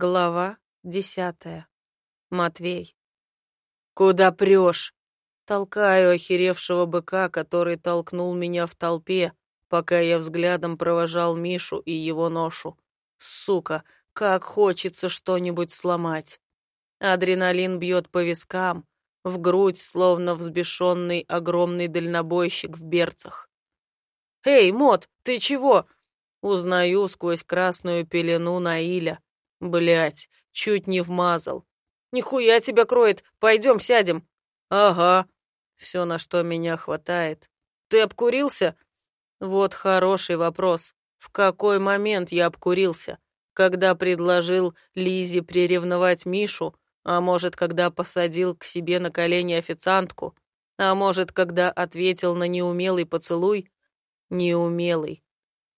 Глава десятая. Матвей. «Куда прешь?» Толкаю охеревшего быка, который толкнул меня в толпе, пока я взглядом провожал Мишу и его ношу. Сука, как хочется что-нибудь сломать. Адреналин бьет по вискам, в грудь, словно взбешенный огромный дальнобойщик в берцах. «Эй, Мот, ты чего?» Узнаю сквозь красную пелену Наиля. Блять, чуть не вмазал. Нихуя тебя кроет, пойдем сядем. Ага. Все, на что меня хватает. Ты обкурился? Вот хороший вопрос. В какой момент я обкурился? Когда предложил Лизе приревновать Мишу, а может, когда посадил к себе на колени официантку, а может, когда ответил на неумелый поцелуй? Неумелый.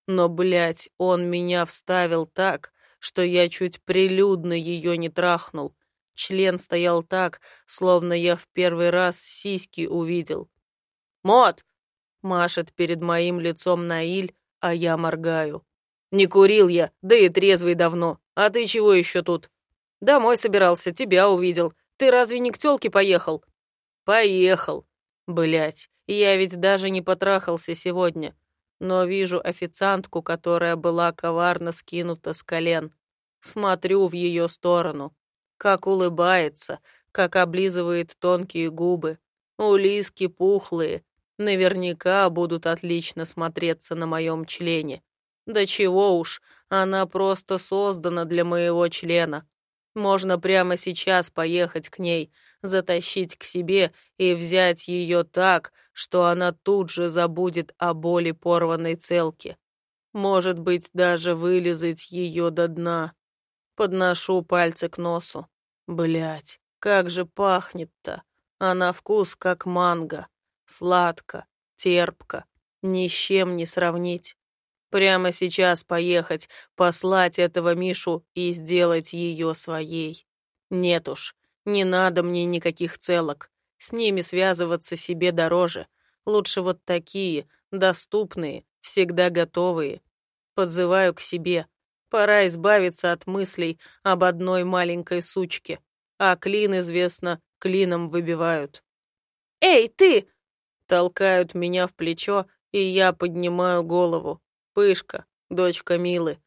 Но, блядь, он меня вставил так, что я чуть прилюдно ее не трахнул. Член стоял так, словно я в первый раз сиськи увидел. «Мот!» — машет перед моим лицом Наиль, а я моргаю. «Не курил я, да и трезвый давно. А ты чего еще тут?» «Домой собирался, тебя увидел. Ты разве не к тёлке поехал?» «Поехал. Блять, я ведь даже не потрахался сегодня но вижу официантку, которая была коварно скинута с колен. Смотрю в ее сторону. Как улыбается, как облизывает тонкие губы. Улиски пухлые. Наверняка будут отлично смотреться на моем члене. Да чего уж, она просто создана для моего члена. Можно прямо сейчас поехать к ней, затащить к себе и взять ее так, что она тут же забудет о боли порванной целки. Может быть, даже вылезать ее до дна. Подношу пальцы к носу. Блять, как же пахнет-то. А на вкус как манго. Сладко, терпко, ни с чем не сравнить. Прямо сейчас поехать, послать этого Мишу и сделать ее своей. Нет уж, не надо мне никаких целок. С ними связываться себе дороже. Лучше вот такие, доступные, всегда готовые. Подзываю к себе. Пора избавиться от мыслей об одной маленькой сучке. А клин, известно, клином выбивают. «Эй, ты!» Толкают меня в плечо, и я поднимаю голову. Пышка, дочка Милы.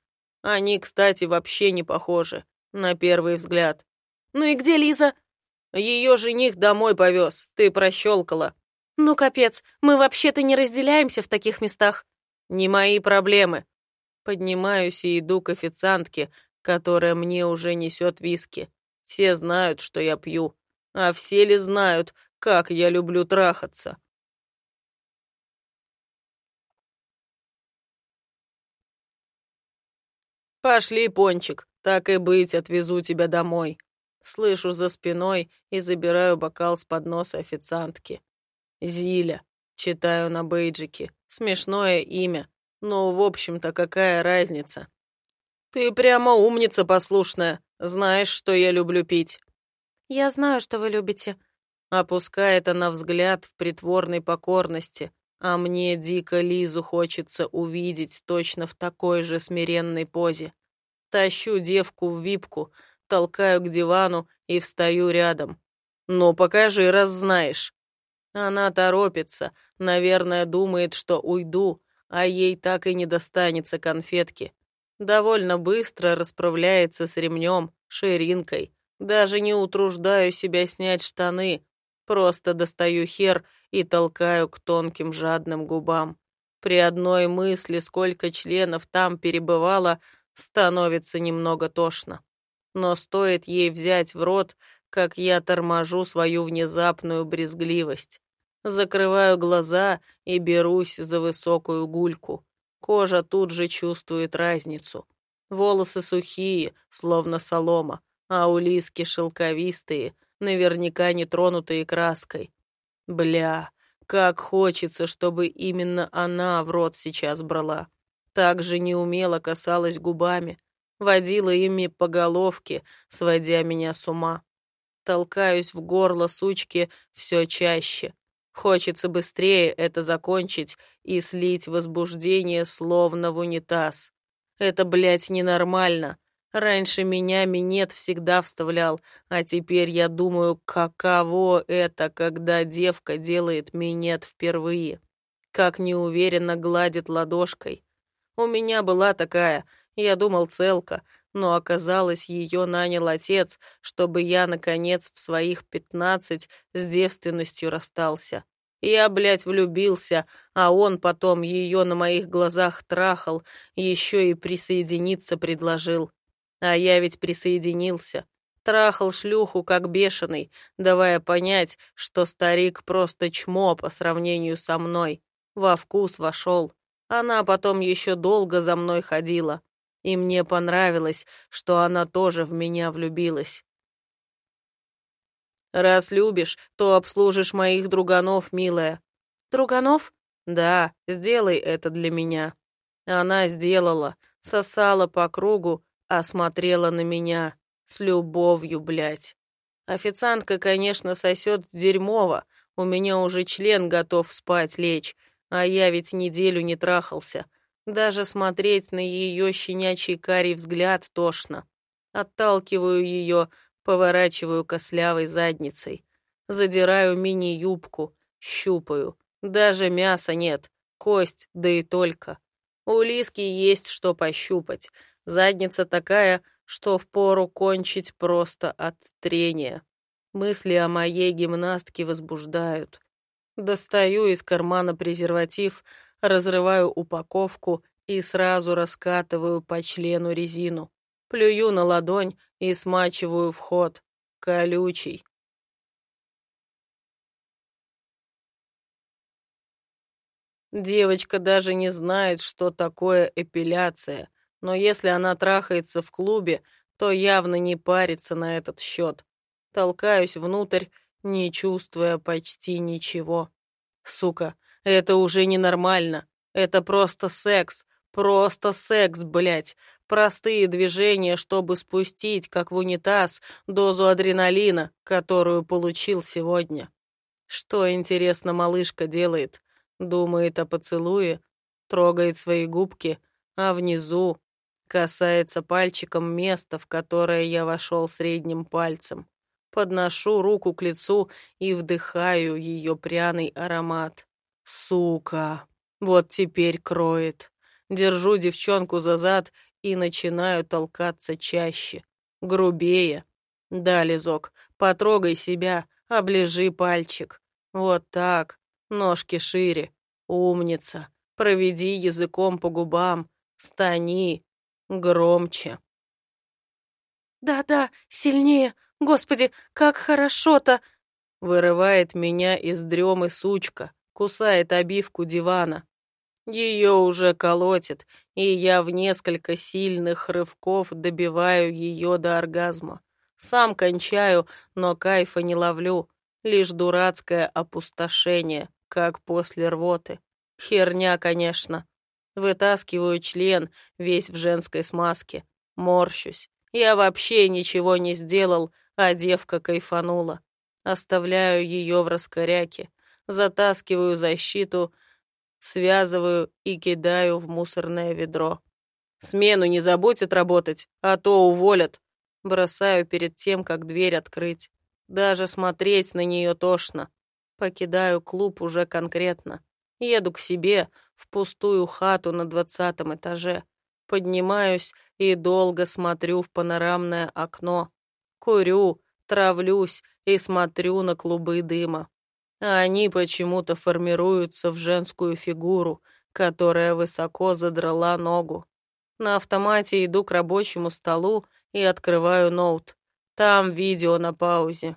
Они, кстати, вообще не похожи, на первый взгляд. «Ну и где Лиза?» Ее жених домой повез, ты прощелкала. Ну, капец, мы вообще-то не разделяемся в таких местах. Не мои проблемы. Поднимаюсь и иду к официантке, которая мне уже несет виски. Все знают, что я пью. А все ли знают, как я люблю трахаться? «Пошли, Пончик, так и быть, отвезу тебя домой». Слышу за спиной и забираю бокал с подноса официантки. «Зиля», читаю на бейджике. Смешное имя. Но, в общем-то, какая разница? «Ты прямо умница послушная. Знаешь, что я люблю пить». «Я знаю, что вы любите». Опускает она взгляд в притворной покорности, а мне дико Лизу хочется увидеть точно в такой же смиренной позе. Тащу девку в випку, толкаю к дивану и встаю рядом. «Ну, покажи, раз знаешь». Она торопится, наверное, думает, что уйду, а ей так и не достанется конфетки. Довольно быстро расправляется с ремнем, ширинкой. Даже не утруждаю себя снять штаны, Просто достаю хер и толкаю к тонким жадным губам. При одной мысли, сколько членов там перебывало, становится немного тошно. Но стоит ей взять в рот, как я торможу свою внезапную брезгливость. Закрываю глаза и берусь за высокую гульку. Кожа тут же чувствует разницу. Волосы сухие, словно солома, а улиски шелковистые, наверняка не тронутые краской. Бля, как хочется, чтобы именно она в рот сейчас брала. Так же неумело касалась губами, водила ими по головке, сводя меня с ума. Толкаюсь в горло сучки все чаще. Хочется быстрее это закончить и слить возбуждение словно в унитаз. Это, блядь, ненормально. Раньше меня минет всегда вставлял, а теперь я думаю, каково это, когда девка делает минет впервые. Как неуверенно гладит ладошкой. У меня была такая, я думал, целка, но оказалось, ее нанял отец, чтобы я, наконец, в своих пятнадцать с девственностью расстался. Я, блядь, влюбился, а он потом ее на моих глазах трахал, еще и присоединиться предложил. А я ведь присоединился. Трахал шлюху как бешеный, давая понять, что старик просто чмо по сравнению со мной. Во вкус вошел. Она потом еще долго за мной ходила. И мне понравилось, что она тоже в меня влюбилась. «Раз любишь, то обслужишь моих друганов, милая». «Друганов?» «Да, сделай это для меня». Она сделала, сосала по кругу, а смотрела на меня с любовью, блядь. Официантка, конечно, сосет дерьмово, у меня уже член готов спать лечь, а я ведь неделю не трахался. Даже смотреть на ее щенячий карий взгляд тошно. Отталкиваю ее, поворачиваю кослявой задницей. Задираю мини-юбку, щупаю. Даже мяса нет, кость, да и только. У Лиски есть что пощупать. Задница такая, что впору кончить просто от трения. Мысли о моей гимнастке возбуждают. Достаю из кармана презерватив, разрываю упаковку и сразу раскатываю по члену резину. Плюю на ладонь и смачиваю вход. Колючий. Девочка даже не знает, что такое эпиляция но если она трахается в клубе, то явно не парится на этот счет. Толкаюсь внутрь, не чувствуя почти ничего. Сука, это уже ненормально. Это просто секс. Просто секс, блядь. Простые движения, чтобы спустить, как в унитаз, дозу адреналина, которую получил сегодня. Что, интересно, малышка делает? Думает о поцелуе, трогает свои губки, а внизу Касается пальчиком места, в которое я вошел средним пальцем. Подношу руку к лицу и вдыхаю ее пряный аромат. Сука! Вот теперь кроет. Держу девчонку за зад и начинаю толкаться чаще. Грубее. Да, Лизок, потрогай себя, оближи пальчик. Вот так. Ножки шире. Умница. Проведи языком по губам. Стани. Громче. «Да-да, сильнее! Господи, как хорошо-то!» Вырывает меня из дремы сучка, кусает обивку дивана. Ее уже колотит, и я в несколько сильных рывков добиваю ее до оргазма. Сам кончаю, но кайфа не ловлю, лишь дурацкое опустошение, как после рвоты. Херня, конечно. Вытаскиваю член, весь в женской смазке. Морщусь. Я вообще ничего не сделал, а девка кайфанула. Оставляю ее в раскоряке. Затаскиваю защиту, связываю и кидаю в мусорное ведро. Смену не забудь отработать, а то уволят. Бросаю перед тем, как дверь открыть. Даже смотреть на нее тошно. Покидаю клуб уже конкретно. Еду к себе, в пустую хату на двадцатом этаже. Поднимаюсь и долго смотрю в панорамное окно. Курю, травлюсь и смотрю на клубы дыма. А они почему-то формируются в женскую фигуру, которая высоко задрала ногу. На автомате иду к рабочему столу и открываю ноут. Там видео на паузе.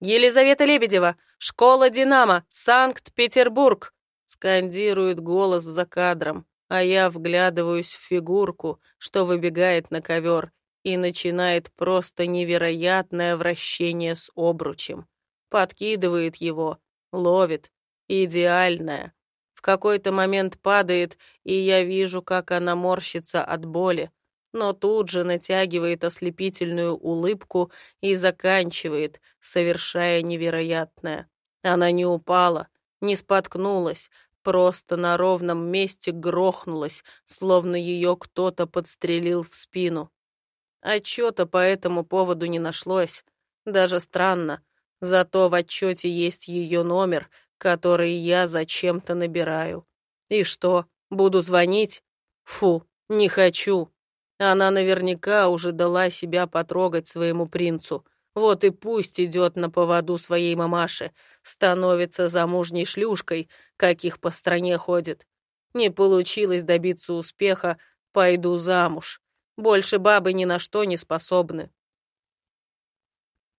«Елизавета Лебедева! Школа «Динамо», Санкт-Петербург!» Скандирует голос за кадром, а я вглядываюсь в фигурку, что выбегает на ковер, и начинает просто невероятное вращение с обручем. Подкидывает его, ловит. Идеальная. В какой-то момент падает, и я вижу, как она морщится от боли, но тут же натягивает ослепительную улыбку и заканчивает, совершая невероятное. Она не упала, не споткнулась, просто на ровном месте грохнулась, словно ее кто-то подстрелил в спину. Отчета по этому поводу не нашлось. Даже странно. Зато в отчете есть ее номер, который я зачем-то набираю. И что, буду звонить? Фу, не хочу. Она наверняка уже дала себя потрогать своему принцу. Вот и пусть идет на поводу своей мамаши, становится замужней шлюшкой, каких по стране ходит. Не получилось добиться успеха, пойду замуж. Больше бабы ни на что не способны.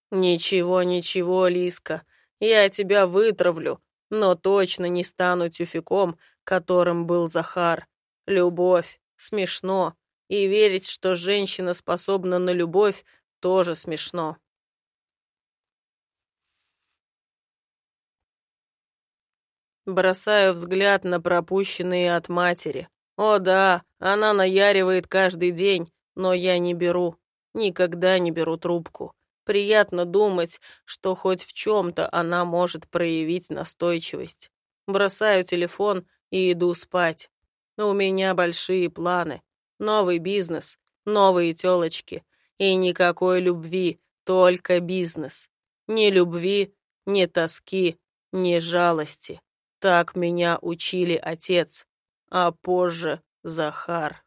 Ничего, ничего, Лиска, я тебя вытравлю, но точно не стану тюфяком, которым был Захар. Любовь. Смешно. И верить, что женщина способна на любовь, тоже смешно. Бросаю взгляд на пропущенные от матери. О да, она наяривает каждый день, но я не беру. Никогда не беру трубку. Приятно думать, что хоть в чем-то она может проявить настойчивость. Бросаю телефон и иду спать. У меня большие планы. Новый бизнес, новые телочки. И никакой любви, только бизнес. Ни любви, ни тоски, ни жалости. Так меня учили отец, а позже Захар.